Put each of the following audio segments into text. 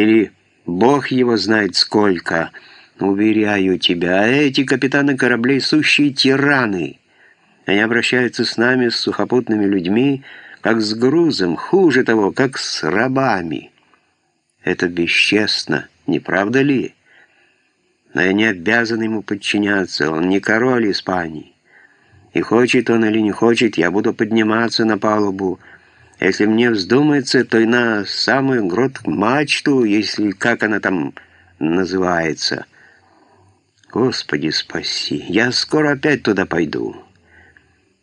Или бог его знает сколько. Уверяю тебя, эти капитаны кораблей — сущие тираны. Они обращаются с нами, с сухопутными людьми, как с грузом, хуже того, как с рабами. Это бесчестно, не правда ли? Но я не обязан ему подчиняться, он не король Испании. И хочет он или не хочет, я буду подниматься на палубу. Если мне вздумается, то и на самую грот-мачту, если как она там называется. Господи, спаси, я скоро опять туда пойду».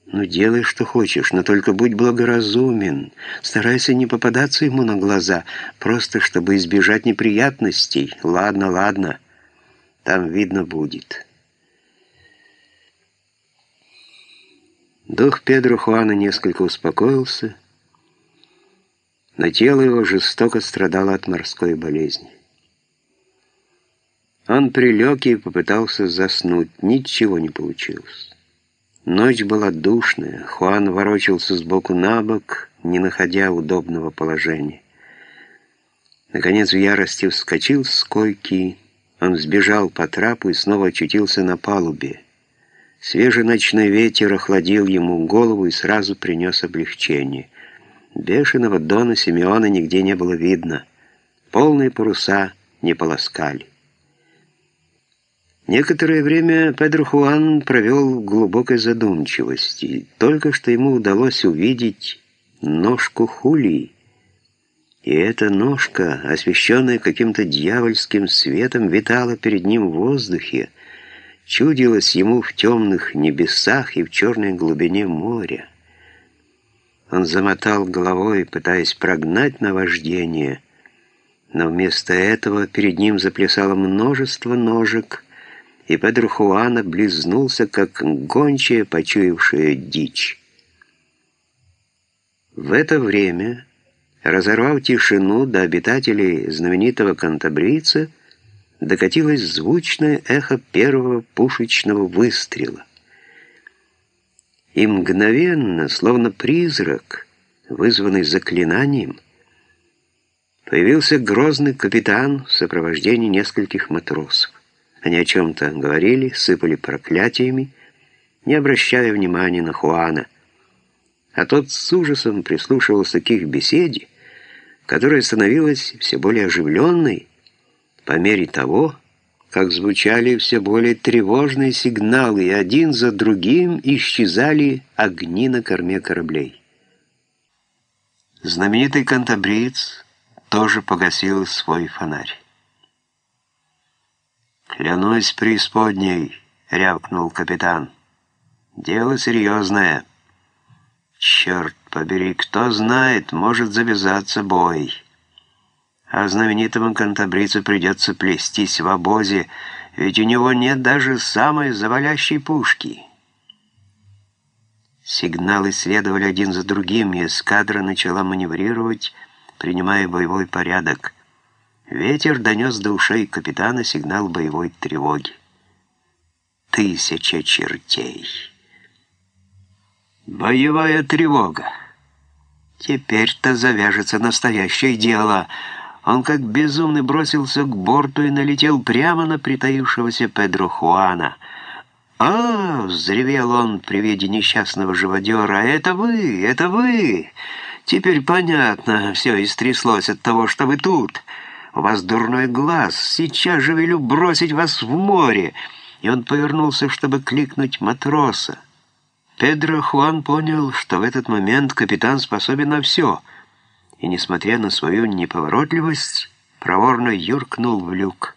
«Ну, делай, что хочешь, но только будь благоразумен. Старайся не попадаться ему на глаза, просто чтобы избежать неприятностей. Ладно, ладно, там видно будет». Дух Педро Хуана несколько успокоился, но тело его жестоко страдало от морской болезни. Он прилег и попытался заснуть, ничего не получилось. Ночь была душная, Хуан ворочался сбоку на бок, не находя удобного положения. Наконец в ярости вскочил с койки, он сбежал по трапу и снова очутился на палубе. Свежий ночной ветер охладил ему голову и сразу принес облегчение. Бешеного Дона Симеона нигде не было видно. Полные паруса не полоскали. Некоторое время Педро Хуан провел в глубокой задумчивости. Только что ему удалось увидеть ножку Хулии. И эта ножка, освещенная каким-то дьявольским светом, витала перед ним в воздухе, чудилась ему в темных небесах и в черной глубине моря. Он замотал головой, пытаясь прогнать наваждение, но вместо этого перед ним заплясало множество ножек, и Педро Хуана близнулся, как гончая, почуявшая дичь. В это время, разорвав тишину до обитателей знаменитого кантабрийца, докатилось звучное эхо первого пушечного выстрела. И мгновенно, словно призрак, вызванный заклинанием, появился грозный капитан в сопровождении нескольких матросов. Они о чем-то говорили, сыпали проклятиями, не обращая внимания на Хуана. А тот с ужасом прислушивался к их беседе, которая становилась все более оживленной по мере того, как звучали все более тревожные сигналы, и один за другим исчезали огни на корме кораблей. Знаменитый кантабриец тоже погасил свой фонарь. «Клянусь преисподней», — рявкнул капитан. «Дело серьезное. Черт побери, кто знает, может завязаться бой. А знаменитому кантабрицу придется плестись в обозе, ведь у него нет даже самой завалящей пушки». Сигналы следовали один за другим, и эскадра начала маневрировать, принимая боевой порядок — Ветер донес до ушей капитана сигнал боевой тревоги. Тысяча чертей. Боевая тревога. Теперь-то завяжется настоящее дело. Он как безумный бросился к борту и налетел прямо на притаившегося Педро Хуана. «А!» — взревел он при виде несчастного живодера. «Это вы! Это вы! Теперь понятно, все истряслось от того, что вы тут!» У вас дурной глаз. Сейчас же велю бросить вас в море!» И он повернулся, чтобы кликнуть матроса. Педро Хуан понял, что в этот момент капитан способен на все, и, несмотря на свою неповоротливость, проворно юркнул в люк.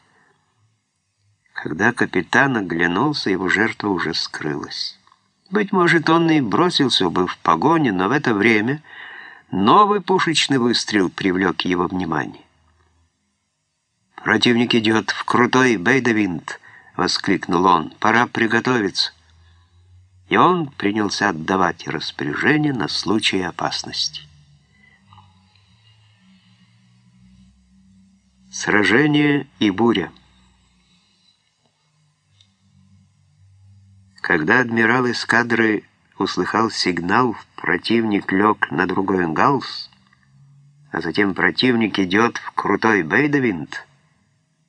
Когда капитан оглянулся, его жертва уже скрылась. Быть может, он и бросился бы в погоню, но в это время новый пушечный выстрел привлек его внимание. «Противник идет в крутой Бейдевинт!» — воскликнул он. «Пора приготовиться!» И он принялся отдавать распоряжение на случай опасности. Сражение и буря. Когда адмирал эскадры услыхал сигнал, противник лег на другой галс, а затем противник идет в крутой бейдевинт,